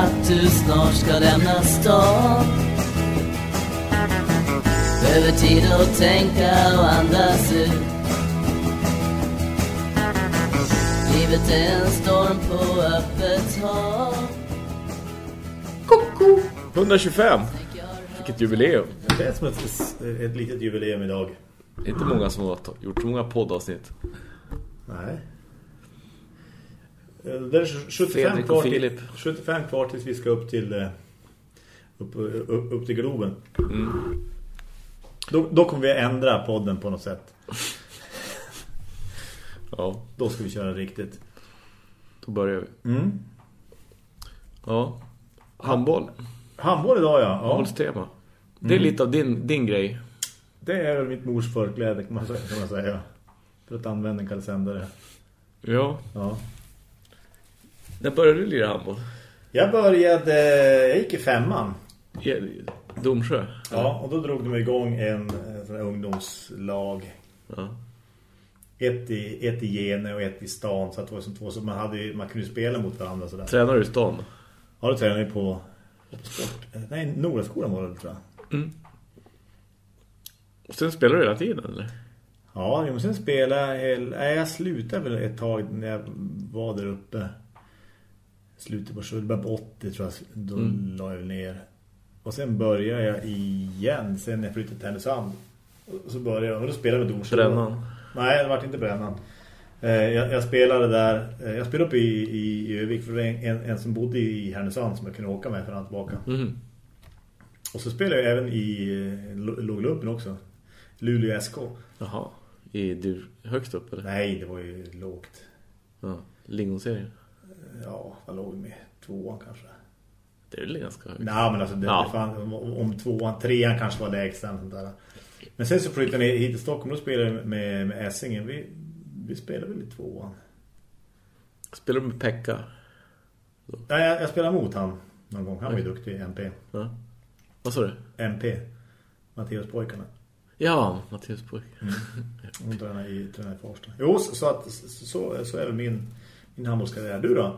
att du snart ska lämna stan Behöver tid att tänka och andas ut Livet är en storm på öppet hav Koko! 125. Vilket jubileum. Det är som ett, ett litet jubileum idag. Inte många som har gjort så många poddavsnitt. Nej. Eh, Det är 75 Fredrik kvar, till, Filip. 75 kvar tills vi ska upp till eh, upp, upp, upp till Globen. Mm. Då, då kommer vi ändra podden på något sätt. Ja, Då ska vi köra riktigt. då börjar vi. Mm. Ja. Handboll. Handboll idag, ja. ja. Handbollstema. Det är Mm. lite av din, din grej. Det är väl mitt mors förkläde kan man säga. Kan man säga. För att använda en kallsändare. Ja. Ja. När började du lira handboll? Jag började, jag gick i femman. I Domsjö? Ja, och då drog de igång en, en här ungdomslag. Ja. Ett i, ett i Gene och ett i stan. Så att det var som två, så man, hade, man kunde spela mot varandra. Sådär. Tränar du i stan? Ja, då tränade jag på, på sport. Nej, Nordaskolan var det tror jag. Mm. Och sen spelar du hela tiden, eller? Ja, men sen spelade jag... Nej, jag slutade väl ett tag när jag var där uppe. Slutet på 70, på 80 tror jag. Då Mm. la jag ner. Och sen började jag igen sen jag flyttade till Härnösand. Så började jag, och då spelade jag med Dorsö. Brännan? Nej, det var inte Brännan. Eh, Jag, jag spelade där, eh, jag spelade upp i, i, i Övik för en, en, som bodde i Härnösand som jag kunde åka med för att tillbaka. Mhm. Och så spelade jag även i eh, Låglumpen också. Luleå SK. Jaha. I du högst upp, eller? Nej, det var ju lågt. Ja. Lingonserien? Ja, vad låg med? Tvåan kanske. Det är väl ganska högt. Nej, men alltså det, Ja. fan, om, tvåan, trean kanske var lägst. sånt där. Men sen så flyttade ner hit till Stockholm och spelade med, med Essingen. Vi, vi spelade väl i tvåan. Spelar du med Pekka? Nej, jag, jag spelade mot han någon gång. Han var ju duktig MP. Ja. Vad sa du? MP. Matteus pojkarna. Ja, Mattias Pojk. Hon tränar i, tränar i Farsta. Jo, så, så, att, så, så är väl min, min handbollskarriär. Du då?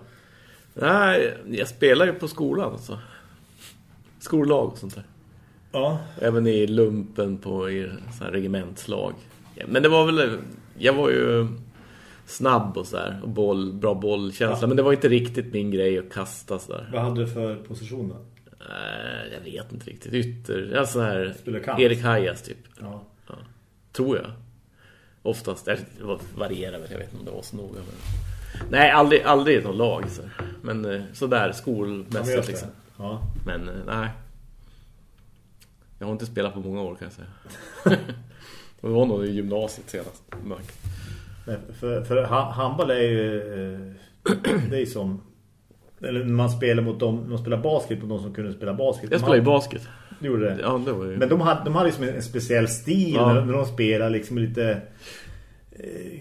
Nej, jag spelar ju på skolan alltså. Skollag och sånt där. Ja. Även i lumpen på i så regimentslag. Men det var väl... Jag var ju snabb och så där. Och boll, bra bollkänsla. Ja. Men det var inte riktigt min grej att kasta så där. Vad hade du för position då? Nej, jag vet inte riktigt. Ytter... Ja, så här... Erik Hajas typ. Ja. Ja. Tror jag. Oftast. Det var- varierar väl. Jag vet inte om det var så noga. Men... Nej, aldrig, aldrig i någon lag. Så. Men eh, sådär Ja, men skolmässigt det. liksom. Ja. Men eh, nej. Jag har inte spelat på många år kan jag säga. det var nog i gymnasiet senast. Men För, för ha- handboll är ju eh, det är som eller när man spelar mot dem, man spelar basket mot de som kunde spela basket. Jag De spelade ju basket. Du gjorde det? Ja, det var ju... Men de hade, de hade liksom en, en speciell stil Ja. när, när de spelar liksom lite eh,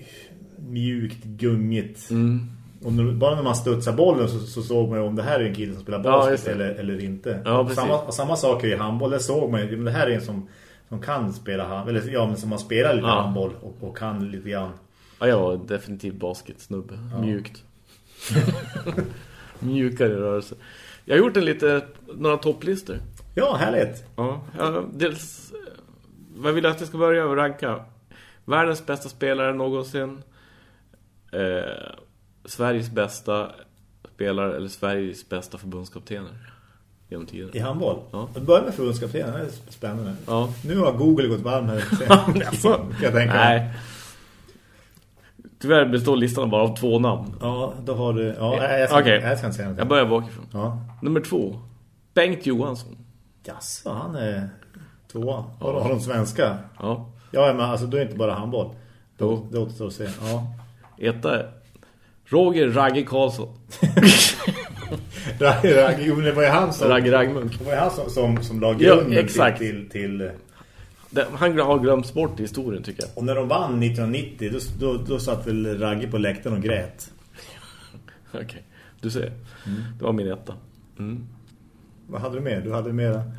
mjukt, gungigt. Mm. Och när, bara när man studsar bollen så, så såg man ju om det här är en kille som spelar basket eller, eller inte. Ja, samma, samma sak i handboll, där såg man ju, men det här är en som, som kan spela handboll, eller ja, men som har spelat lite Ja. handboll och, och kan lite grann. Ja, jag var definitivt basketsnubbe. Mjukt. Mjukare rörelse. Jag har gjort en lite, några topplistor. Ja, härligt. Ja, ja, dels... eh, Vad vill jag att jag ska börja och ranka? Världens bästa spelare någonsin. Eh, Sveriges bästa spelare eller Sveriges bästa förbundskaptener genom tiden. I handboll? Ja. Att börja med förbundskaptenen, det är spännande. Ja. Nu har Google gått varm här. Alltså, jag tänka. Nej. Tyvärr består listan bara av två namn. Ja, då har du... Ja, jag, ska, Okej. jag ska inte säga något. Jag börjar bakifrån. Ja. Nummer två. Bengt Johansson. Jaså, han är tvåa. Har, har de svenska? Ja. Ja, men alltså då är det inte bara handboll. Jo. Det återstår att se. Ja. Etta är Roger Ragge Karlsson. Ragge, Ragge, jo, det var ju han som... Ragge Ragmunk. Det var ju han som, som, som la Ja, grunden exakt. till, till, Han har glömts bort i historien tycker jag. Och när de vann 1990, då, då, då satt väl Ragge på läktaren och grät. Okej, du ser. Det var min etta. Mm. Vad hade du med? Du hade med...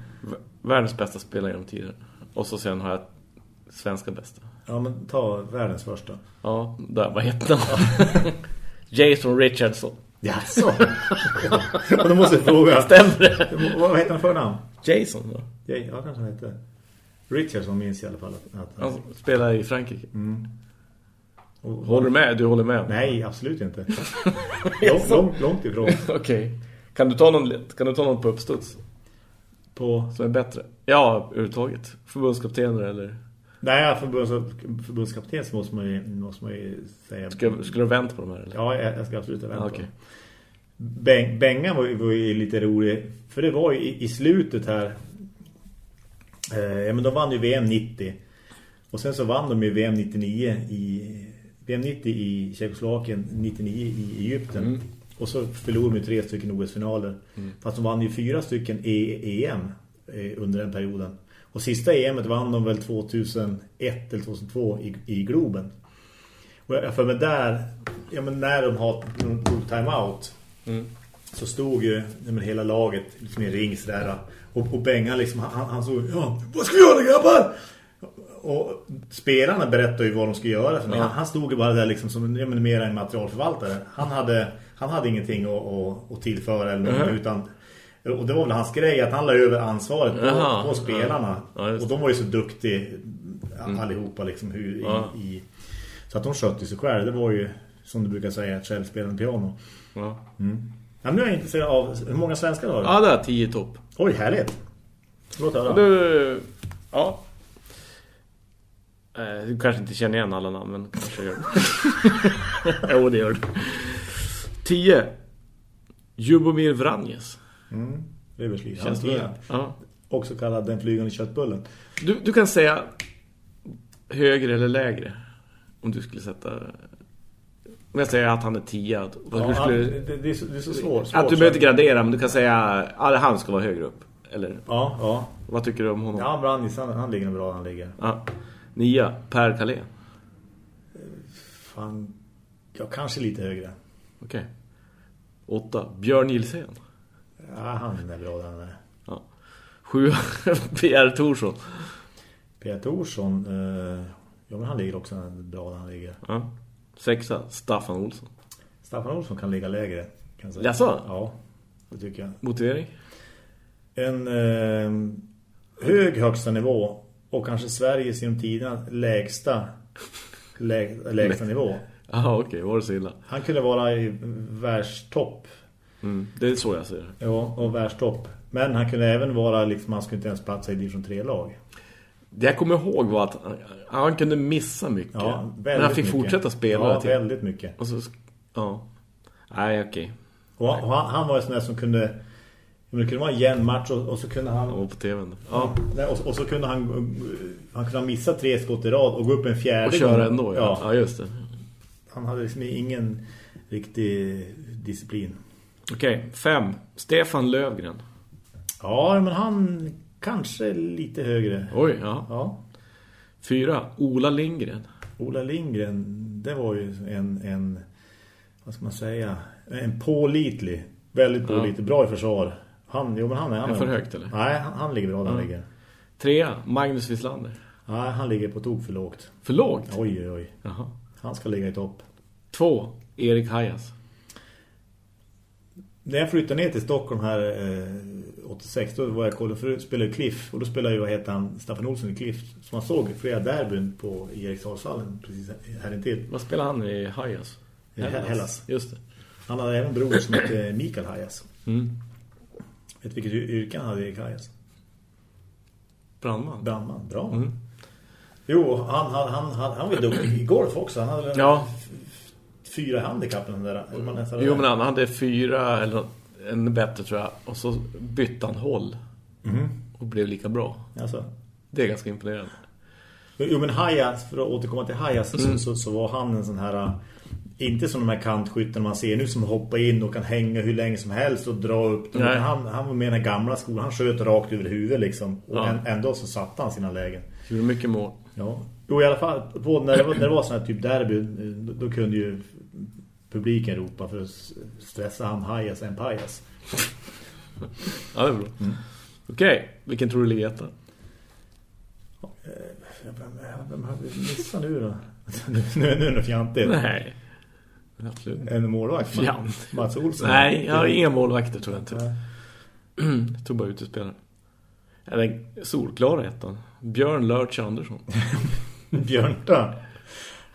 Världens bästa spelare genom tiden. Och så sen har jag svenska bästa. Ja, men ta världens första. Ja, där, vad heter han? Jason Richardson. Jaså? och då måste jag fråga. Stämmer det? Vad heter han för namn? Jason då? Ja, ja kanske han heter. Richardson minns i alla fall. Att, att Han spelar i Frankrike. och, Håller du med? Du håller med? Nej, absolut inte. långt, långt, långt ifrån. Okej. Kan du ta någon kan du ta någon på uppstuds På, som är bättre? Ja, överhuvudtaget. Förbundskaptener eller nej, förbunds, förbundskapten så måste man ju, måste man ju säga. ska ska du vänta på de här eller? Ja, jag, jag ska absolut vänta. Ja, okej. Beng, Bengan var, ju- var ju lite rolig. För det var ju i, i slutet här. Eh, ja, men de vann ju VM 90. Och sen så vann de ju VM 99 i... VM 90 i Tjeckoslovakien, 99 i Egypten. Och så förlorade de ju tre stycken OS-finaler. Fast de vann ju fyra stycken e EM eh, under den perioden. Och sista EMet vann de väl 2001 eller 2002 i, i Globen. Och jag för mig där, ja men när de har tog timeout så stod ju ja, men hela laget liksom i ring sådär. Och, och Bengan liksom, han, han såg, ja, vad ska vi göra grabbar? Och spelarna berättade ju vad de skulle göra. För han, han stod ju bara där liksom som ja, men mer en materialförvaltare. Han hade, han hade ingenting att, att, att tillföra eller något, Mhm. utan och det var väl hans grej att han la över ansvaret på, Jaha, på spelarna. ja. Ja, och de var ju så duktiga allihopa liksom hur, Ja. i, i, så att de skötte sig själv. Det var ju som du brukar säga ett självspelande piano. Ja. Ja, nu är jag intresserad av hur många svenskar har du? Ja, det är 10 topp. Oj, härligt. Låt höra. Du, ja. Eh, Du kanske inte känner igen alla namn, men kanske gör det. jo, det gör du. 10. Jubomir Vranjes. Mm. Bra? Ja. Också kallad den flygande köttbullen. Du, du kan säga högre eller lägre. Om du skulle sätta... Om jag säger att han är 10. Att, Ja, du skulle, det, det, är så, det är så svårt. att du svårt, behöver inte gradera, men du kan säga att han ska vara högre upp. Eller Ja, ja. vad tycker du om honom? Ja, Brandis, han, han ligger bra han ligger. Ja. Nia, Per Kalén. Fan, ja, kanske lite högre. Okej. Åtta, Björn Gilsén. Ja, han är bra den är. Ja. Sju, Pierre Thorsson. Peter Thorsson, eh, ja men han ligger också bra där han ligger. Ja. Sexa, Staffan Olsson. Staffan Olsson kan ligga lägre. Kan jag säga. Jaså? Ja, det tycker jag. Motivering? En eh, hög högsta nivå och kanske Sveriges genom tiderna lägsta lä, lägsta nivå. Jaha, okej. Var det så illa? Han kunde vara i världstopp. Mm. Det är så jag ser det. Ja, och världstopp. Men han kunde även vara liksom, han skulle inte ens platsa i division 3-lag. Det jag kommer ihåg var att han, kunde missa mycket. Ja, men han fick mycket. fortsätta spela Ja, väldigt mycket. Och så, ja. Nej, okej. Och han, och han, han var ju sån där som kunde det kunde vara en jämn match och, och så kunde han var på tvn. ja. nej, och, och så kunde han han kunde ha missat tre skott i rad och gå upp en fjärde Och köra gång. ändå, ja. ja. ja. just det. Han hade liksom ingen riktig disciplin. Okej, fem. Stefan Lövgren. Ja, men han kanske lite högre. Oj, ja. Ja. Fyra. Ola Lindgren. Ola Lindgren, det var ju en, en vad ska man säga, en pålitlig, väldigt Ja. pålitlig, bra i försvar. Han, jo men han är... Han Är för högt, eller? Nej, han, han ligger bra där han Ja. ligger. Trea. Magnus Wislander. Nej, han ligger på tok för lågt. För lågt. Oj, oj, oj. Jaha. Han ska ligga i topp. Två. Erik Hajas. När jag flyttade ner till Stockholm här eh, 86 då var jag kollade för att spela Cliff och då spelade ju vad heter han Staffan Olsson i Cliff som man såg flera derbyn på i Eriksdalshallen precis här intill. Vad spelar han i Hajas? I Hellas. Just det. Han hade även bror som hette Mikael Hajas. Mm. Vet vilket yrke han hade Erik Hajas? Brandman. Brandman, bra. Mm. Jo, han, han, han, han, var duktig i golf också. Han hade Ja. Fyra handikapp den där. Man Jo, men han hade fyra eller en bättre tror jag. Och så bytte han håll. Mhm. Och blev lika bra. Alltså. Det är ganska imponerande. Jo men Hajas, för att återkomma till Hajas Mm. så, så, var han en sån här äh, inte som de här kantskytten man ser nu som hoppar in och kan hänga hur länge som helst och dra upp dem. Han, han var med i den gamla skolan, han sköt rakt över huvudet liksom. Och Ja. än, ändå så satte han sina lägen. Gjorde mycket mål. Ja. Jo i alla fall, på, när, det var, när det var sån här typ derby då, då kunde ju publiken ropa för att stressa han Hajas en pajas. Ja, det är bra. Mm. Okej, vilken tror du ligger etta? Vem, vem har vi missat nu då? nu, är det fjantigt. Nej. Absolut. En målvakt? Fjant. Mats Olsson? Nej, jag har inga målvakter tror jag inte. Jag tog bara ut spelare. Eller solklara ettan. Björn Lörts Andersson. Björnta.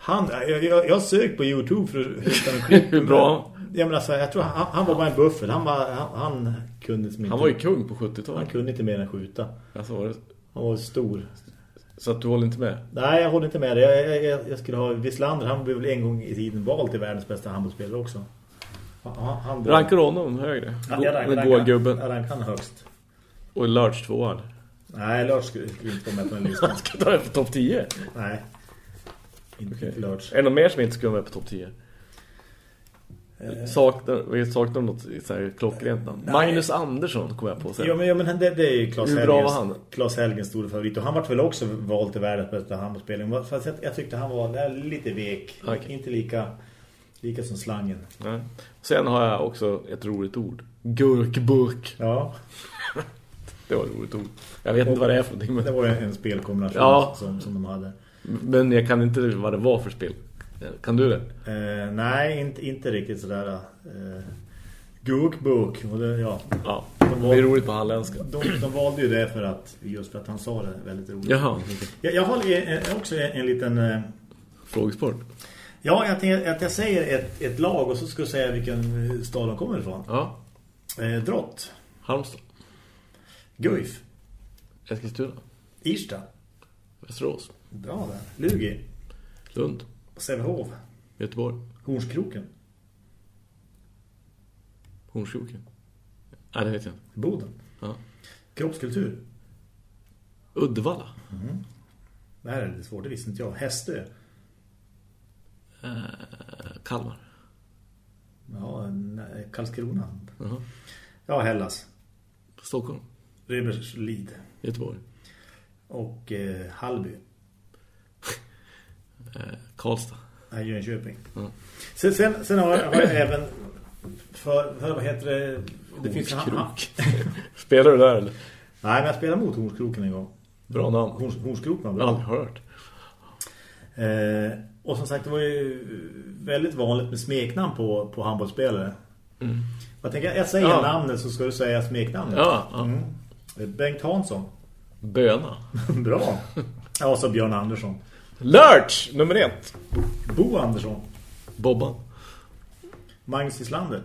Han, jag, jag, jag sökt på Youtube för att hitta en klipp. Hur bra? Jag, menar, så här, jag tror han, han var bara en buffel. Han, var, han, han kunde som inte, Han var ju kung på han 70-talet. kunde inte mer än skjuta. Alltså var det... Han var stor. Så att du håller inte med? Nej, jag håller inte med. Jag, jag, jag, skulle ha Wislander. Han blev väl en gång i tiden vald till världens bästa handbollsspelare också. Han, han var- Rankar honom högre? Ja, jag rankar- gubben. Jag rankar han högst. Och Lörts två eller? Nej, Lars skulle, skulle inte vara med på den listan. Han ska ta det på topp 10. Nej. Inte okay. Är det någon mer som inte ska vara med på topp 10? Eh. Saknar, vi saknar något så här klockrent namn. Nej. Magnus Andersson kommer jag på sen. Ja, men, ja, men det, det är ju Claes Hur bra Helgens, var han? Claes Helgens stora favorit. Och han var väl också vald till världens bästa handbollsspelare. Fast jag, jag tyckte han var där lite vek. Okej. Inte lika, lika som slangen. Nej. Sen har jag också ett roligt ord. Gurkburk. Ja, Det var ett roligt ord. Jag vet inte vad det är för någonting. det Men, var ju en spelkombination Ja. som, som de hade. Men jag kan inte vad det var för spel. Kan du det? Eh, nej, inte, inte riktigt sådär. Eh, det, ja. Ja. Det är roligt på halländska. de, de valde ju det för att, just för att han sa det väldigt roligt. Jaha. Jag, jag har också en, en liten... eh, Frågesport. Ja, jag tänkte att jag säger ett, ett lag och så ska jag säga vilken eh, stad de kommer ifrån. Ja. Eh, Drott, Halmstad. Guif, Eskilstuna. Irsta, Västerås. Bra där, Lugi, Lund. Sävehof, Göteborg. Hornskroken, Hornskroken. Nej, det vet jag inte. Boden, Ja. Kroppskultur. Uddevalla. Det här är lite svårt, det visste inte jag. Hästö, Eh, Kalmar. ja, Karlskrona. Jaha. Ja, Hellas, Stockholm. Reberslid Göteborg. och eh, Hallby. Eh, Karlstad. Nej, Jönköping. Ja. Sen, sen, sen har, jag, har jag även för, för vad heter det? Det finns Hornskrok. Spelar du där eller? Nej, men jag spelade mot Hornskroken en gång. Bra namn. Horns, har bra. aldrig hört. Eh, och som sagt, det var ju väldigt vanligt med smeknamn på, på handbollsspelare. Mm. Jag tänker, jag säger Ja. namnet så ska du säga smeknamnet. Ja, ja. Mm. Bengt Hansson. Böna. Bra. Ja, och så Björn Andersson. Lurch, nummer ett. Bo Andersson. Bobban. Magnus Islander.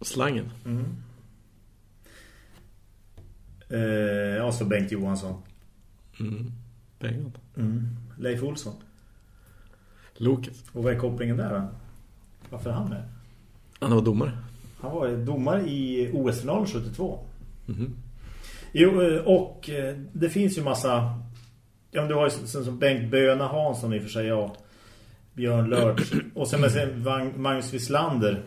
Slangen. Eh, och så Bengt Johansson. Mm. Pengarna. Leif Olsson. Loket. Och vad är kopplingen där då? Varför är han med? Han var domare. Han var domare i OS-finalen 72. Mhm. Jo, eh, och eh, det finns ju massa... Ja, men du har ju som, som Bengt Böna Hansson i och för sig, ja. Björn Lörts. Och sen med sen Magnus Wislander.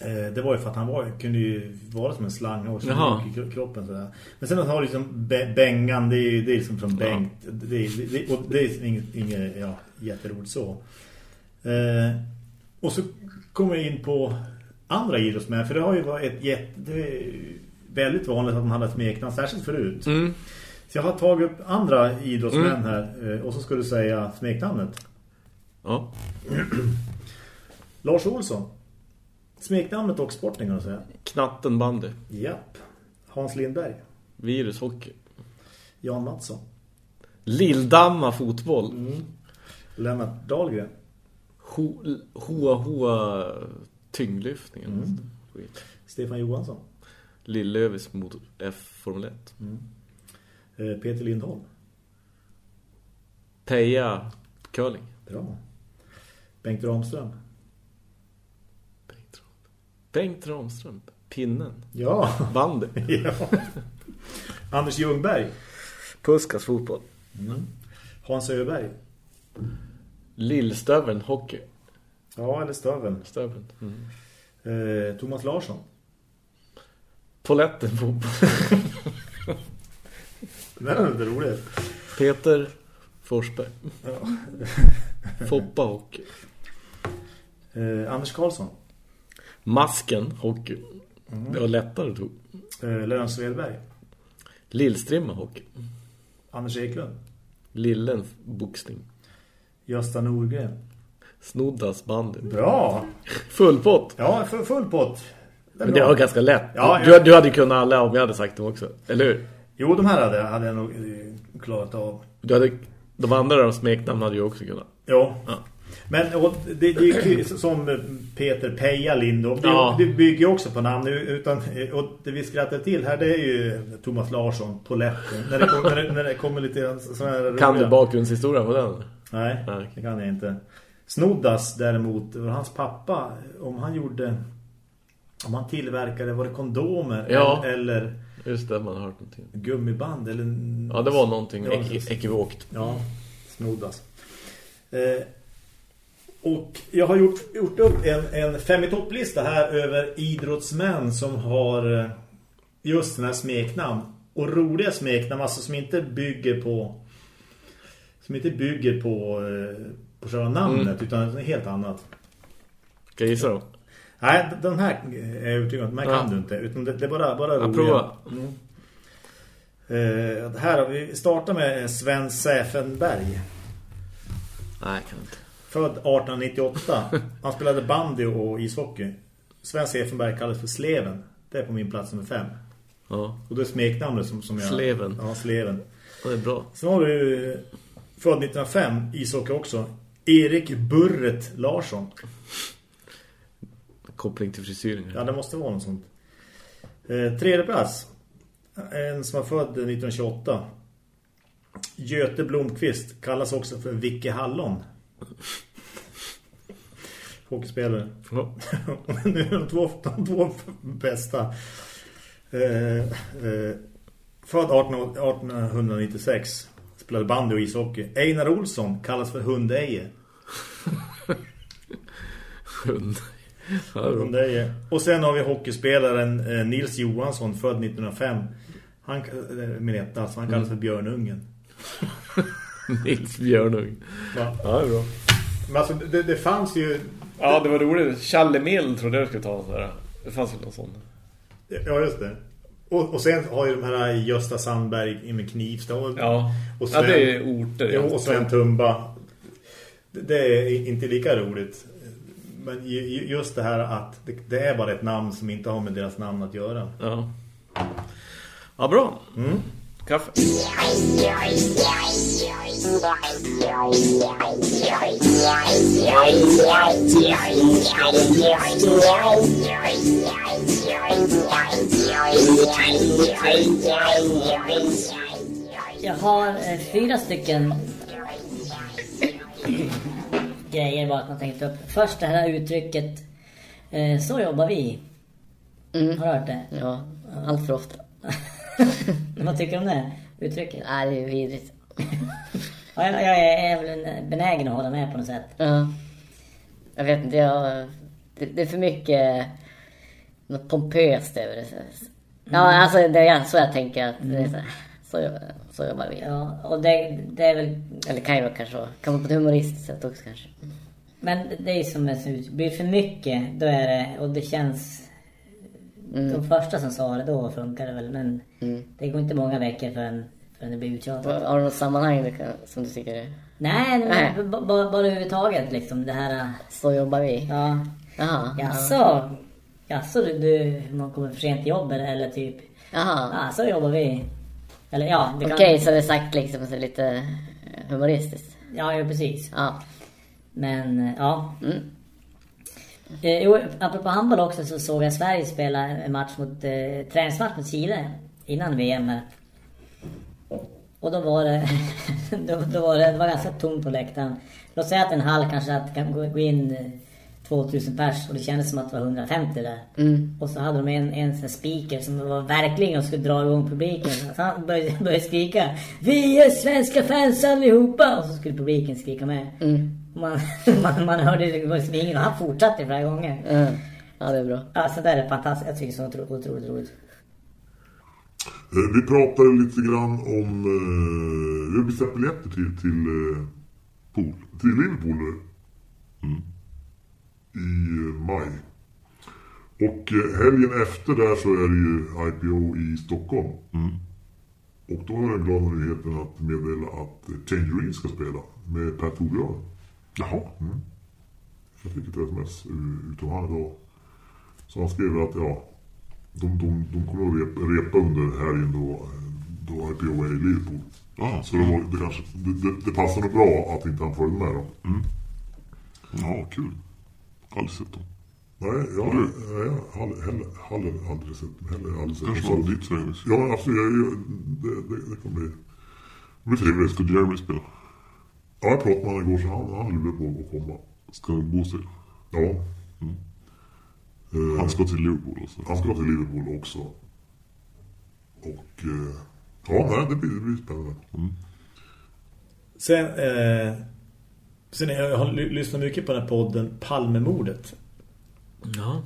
Eh, det var ju för att han var, kunde ju vara som en slang och så i kro- kroppen sådär. Men sen har du liksom Be- Bengan, det är ju det är liksom från Bengt. Det, är- det, och det är inget, inget ja, jätteroligt så. Eh, och så kommer jag in på andra idrottsmän. För det har ju varit ett jätte, det är väldigt vanligt att man hade smeknamn, särskilt förut. Mm. Så jag har tagit upp andra idrottsmän här. eh, Och så ska du säga smeknamnet. Ja. Lars Olsson. Smeknamnet och sporten kan du säga. Knatten bandy. Japp. Hans Lindberg. Virushockey. Jan Mattsson. Lilldamma fotboll. Lennart Dahlgren. Ho- Hoa hoa tyngdlyftning. eller något sånt. Skit. Stefan Johansson. Lillövis mot F Formel 1. Eh, Peter Lindholm. Peja curling. Bra. Bengt Ramström. Bengt Bengt Ramström. Pinnen. Ja. Bandy. ja. Anders Ljungberg. Puskas fotboll. Hans Öberg. Lillstöveln hockey. Ja, eller Stöveln. Stöveln. Mm. Eh, Thomas Larsson. Poletten fotboll. Det är lite roligt. Peter Forsberg. Foppa hockey. Eh, Anders Karlsson. Masken hockey. Det var lättare tog. Eh, Lennart Svedberg. Lillstrimma hockey. Anders Eklund. Lillen boxning. Gösta Norgren. Snoddas bandy. Bra! Full pott. Ja, full, full pott. Det Men det var ganska lätt. Ja, du, ja. du hade kunnat alla om jag hade sagt dem också. Eller hur? Jo, de här hade, hade jag nog eh, klarat av. Du hade, de andra smeknamn hade ju också kunnat. Ja. Ja. Men och det, det är ju som eh, Peter Peja Lindov. Det, Ja. det bygger ju också på namn. Utan, och det vi skrattar till här det är ju Thomas Larsson, Poletten. När det, kom, när det, när det kommer lite sådana här Kan roliga- du bakgrundshistorien på den? Nej, Nej. det kan jag inte. Snoddas däremot, hans pappa, om han gjorde... Om han tillverkade, var det kondomer Ja. eller Just det, man har hört någonting. gummiband? Eller, Ja, det var någonting Ja, ek- ekivokt. Ja, snoddas. Eh, och jag har gjort, gjort upp en, en fem i topplista här över idrottsmän som har eh, just den här smeknamn. Och roliga smeknamn, alltså som inte bygger på som inte bygger på eh, på själva namnet Mm. utan helt annat. Ska jag gissa då? Nej, den här är jag övertygad om. Den här Ja. kan du inte. Utan det, det är bara, bara roliga. prova. Mm. Eh, här har vi startar med Sven Säfenberg. Nej, kan inte. Född 1898. Han spelade bandy och ishockey. Sven Säfenberg kallas för Sleven. Det är på min plats nummer fem. Ja, Och det är smeknamnet som, som jag... Sleven. Ja, Sleven. det är bra. Sen har du eh, född 1905, ishockey också. Erik Burret Larsson. Koppling till frisyren. Ja, det måste vara något sånt. Eh, tredje plats. En som var född 1928. Göte Blomqvist kallas också för Vicky Hallon. Hockeyspelare. Ja. nu är de två, de två bästa. Eh, eh, född 18, 1896. Spelade bandy och ishockey. Einar Olsson kallas för Hundeje. Hundeje. Och sen har vi hockeyspelaren eh, Nils Johansson, född 1905. Han, eh, min etta, alltså, han kallas för Björnungen. Nils Björnung. Ja. Ja, det är bra. Men alltså, det, det fanns ju... Ja, det var roligt. Challe Mill trodde jag skulle ta här. Det fanns väl någon sån. Ja, just det. Och, och sen har ju de här Gösta Sandberg med Knivsta. Och, Ja, och ja det är orter. Jo, och Sven Tumba. Det, det är inte lika roligt. Men ju- ju- just det här att det, det är bara ett namn som inte har med deras namn att göra. Ja. Ja, bra. Mm. Kaffe. Jag har eh, fyra stycken grejer bara att man tänkt upp. Först det här uttrycket eh, så jobbar vi. Mm. Har du hört det? Ja, allt för ofta. Vad tycker du om det uttrycket? Nej, det är vidrigt. Ja, jag, jag är väl benägen att hålla med på något sätt. Ja. Jag vet inte, jag... Det, det är för mycket något pompöst över det. Ja, alltså det är så jag tänker att det är så, så, så jobbar vi. Ja, och det, det är väl... Eller kan ju vara kanske. Kan på ett humoristiskt sätt också kanske. Men det är ju som ett ut. Blir det för mycket, då är det... Och det känns... De första som sa det, då funkar det väl. Men Mm. det går inte många veckor förrän, förrän det blir uttjatat. Har du något sammanhang som du tycker är... Nej, Nej. bara, bara överhuvudtaget liksom. Det här... äh, Så jobbar vi? Ja. Jaha. Jaså? Jaså, du, du, man kommer för sent till jobbet eller typ... Jaha. Ja, så jobbar vi. Eller ja, det kan... Okej, så det är sagt liksom så lite eh, humoristiskt. Ja, ja, precis. Ja. Men, eh, ja. Mm. Eh, jo, apropå handboll också så såg jag Sverige spela en match mot, eh, träningsmatch mot Chile innan VM. här. Och då var det, då, då var det, det var ganska tomt på läktaren. Låt säga att en hall kanske att kan gå, in 2000 pers och det kändes som att det var 150 där. Mm. Och så hade de en, en speaker som var verkligen skulle dra igång publiken. Så han började, började skrika Vi är svenska fans allihopa! Och så skulle publiken skrika med. Mm. Man, man, man hörde det var liksom ingen och han fortsatte flera gånger. Mm. Ja, det är bra. Alltså det är fantastiskt. Jag tycker det är så otroligt roligt. Eh, Vi pratade lite grann om... Eh, vi har beställt biljetter till, till, eh, pool, till Liverpool nu. Mm. I eh, maj. Och eh, helgen efter där så är det ju IPO i Stockholm. Mm. Och då är jag glad för nyheten att meddela att eh, Tangerine ska spela med Per Torbjörn. Jaha. Mm. jag fick ett sms utav han idag. Så han skrev att ja, de, de, de kommer att repa, repa under helgen då, eh, då IPO är i Liverpool. Ja. Så det, var, det, kanske, det, det, det passar nog bra att inte han följde med då. Ja, kul. Aldrig sett dem. Nej, jag Har heller, heller, heller aldrig sett heller aldrig sett Kanske Så- var ditt sväng. Ja, alltså jag, jag, det, det, det kommer bli... Det blir trevligt. Ska Jeremy spela? Ja, jag pratade med honom igår så han, han lurar på att komma. Ska Bostill? Ja. Eh, Han ska till Liverpool alltså. han ska till Liverpool också. Och... Eh, ja, nej, det blir, det blir spännande. Sen, eh, sen jag har ly- lyssnat mycket på den här podden Palmemordet. Ja.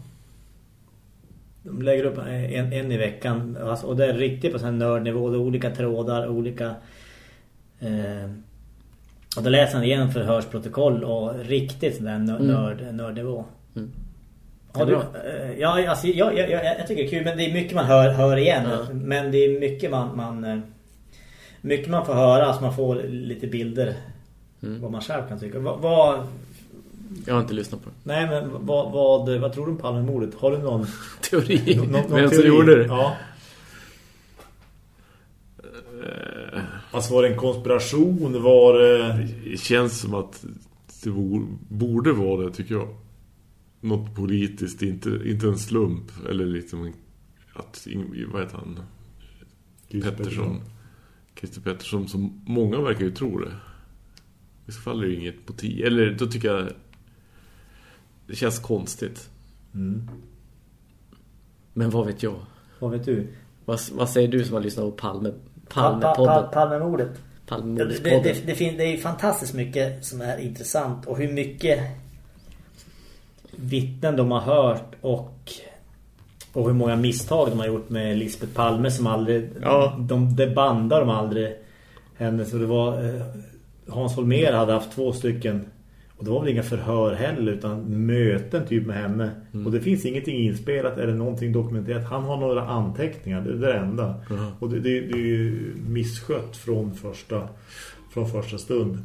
De lägger upp en, en i veckan alltså, och det är riktigt på sån nördnivå. Det är olika trådar, olika... Eh, och då läser han igenom förhörsprotokoll och riktigt sån där nö- nörd, nördnivå. Har Det du, eh, ja, alltså, jag, jag, jag, jag tycker det är kul men det är mycket man hör, hör igen. Ja. Men det är mycket man, man eh, mycket man får höra så man får lite bilder vad man själv kan tycka. Vad, vad, Jag har inte lyssnat på det. nej men vad, vad, vad tror du om Palmemordet? Har du någon, Teori. någon, någon Vem som teori? gjorde det? Ja. Alltså var det en konspiration? Var det... Det känns som att det bo- borde vara det, tycker jag. Något politiskt, inte, inte en slump. Eller liksom att, vad heter han? Pettersson. Christer Pettersson, som många verkar ju tro det. I så fall är det inget motiv. Eller då tycker jag det känns konstigt. Men vad vet jag? Vad vet du? Vad, vad säger du som har lyssnat på Palme, Pa, pa, pa, Palmepodden? Palmemordet. Ja, det, det, det, det, är fantastiskt mycket som är intressant och hur mycket vittnen de har hört och och hur många misstag de har gjort med Lisbeth Palme som aldrig Ja. de, det bandar de aldrig henne så det var eh, Hans Holmér hade haft två stycken och det var väl inga förhör heller utan möten typ med henne. Och det finns ingenting inspelat eller någonting dokumenterat. Han har några anteckningar, det är det enda. Och det, det, det är ju misskött från första från första stund.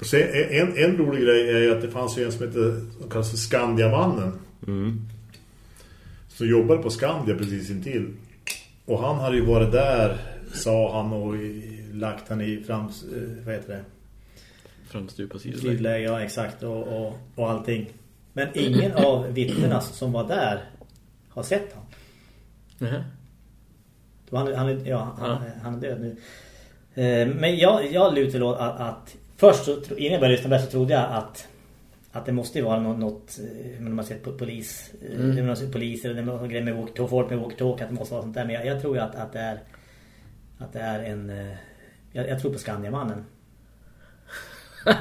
Så en, en rolig grej är ju att det fanns ju en som heter som kallas för Skandiamannen. Som jobbade på Skandia precis intill. Och han hade ju varit där sa han och i, lagt han i frams, eh, vad heter det Framstupa sidor. Slidläge, ja exakt och, och, och allting. Men ingen av vittnena som var där har sett han. Nähä. Han, han, ja, han, Ja. han är död nu. Eh, Men jag, jag lutar åt att, att först så, innan jag började lyssna det så trodde jag att att det måste ju vara något, något eh, när man sett på polis mm. när man sett poliser eller någon grej med walk folk med walk-talk att det måste vara sånt där men jag, jag tror ju att, att det är att det är en jag, jag tror på Skandiamannen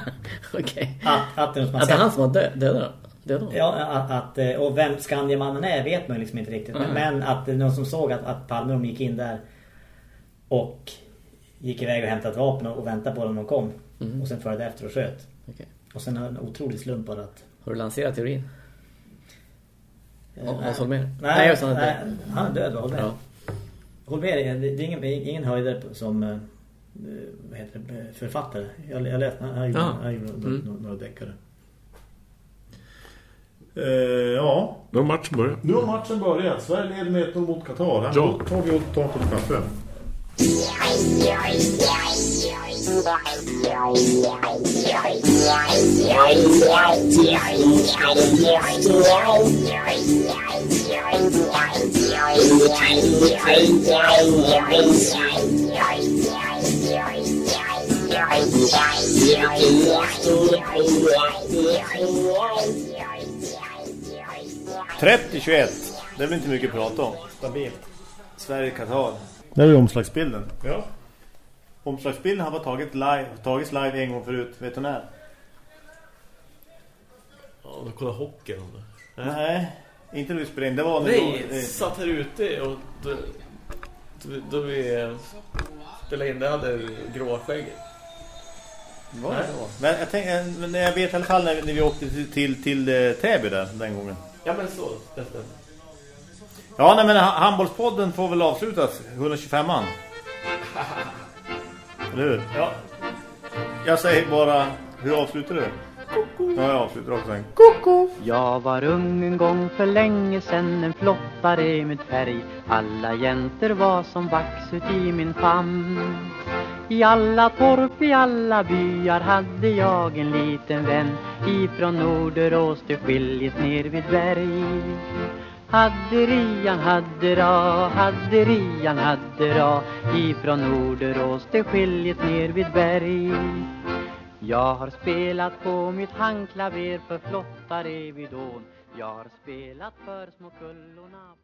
Okej. att, att det är Att det är han som har dö- dödat dödat honom? Ja, att, att, eh, och vem Skandiamannen är vet man liksom inte riktigt. Men, men att någon som såg att, att Palme de gick in där och gick iväg och hämtade ett vapen och, och väntade på dem när de kom. Och sen följde efter och sköt. Okej. Och sen en otrolig slump bara att... Har du lanserat teorin? eh, Hans Holmér? Nej, Nej, är nej, död. han är död, va? Holmér. Ja. Holmér, är- det är ingen, ingen höjdare som eh, vad heter det, eh, författare. Jag, jag läste, han, gjorde, Ja. han gjorde några, Mm. några, några deckare. Eh, ja, Nu har matchen börjat. Nu har matchen börjat. Sverige leder med 1-0 mot Qatar. Här Ja. tar vi och tar kopp kaffe. - 30-21. Det är väl inte mycket att prata om. Stabilt. Sverige-Qatar. Där är omslagsbilden. Ja. Omslagsbilden har bara tagit live, tagits live en gång förut. Vet du när? Ja, du kollar hockeyn. Nej, inte när vi spelade in. Det var Nej, vi- satt här ute och då, då, då vi eh, spelade in, det hade gråa skägget. Var det så? Men jag, tänk, eh, men jag vet i alla fall när, när vi åkte till, till, till eh, Täby där den gången. Ja, men så. Det. Ja, nej, men ha- handbollspodden får väl avslutas. 125an. Eller hur? Ja. Jag säger bara, hur avslutar du? Ja, jag avslutar också en. Jag var ung en gång för länge sen En flottare med färg Alla jäntor var som vax ut i min famn i alla torp, i alla byar Hade jag en liten vän. Ifrån Norderås till skiljes ner vid berg. Hade Rian, hade ra, hade Rian, hade ra. Ifrån Norderås till skiljes ner vid berg. Jag har spelat på mitt handklaver för flottare vid ån Jag har spelat för små kullorna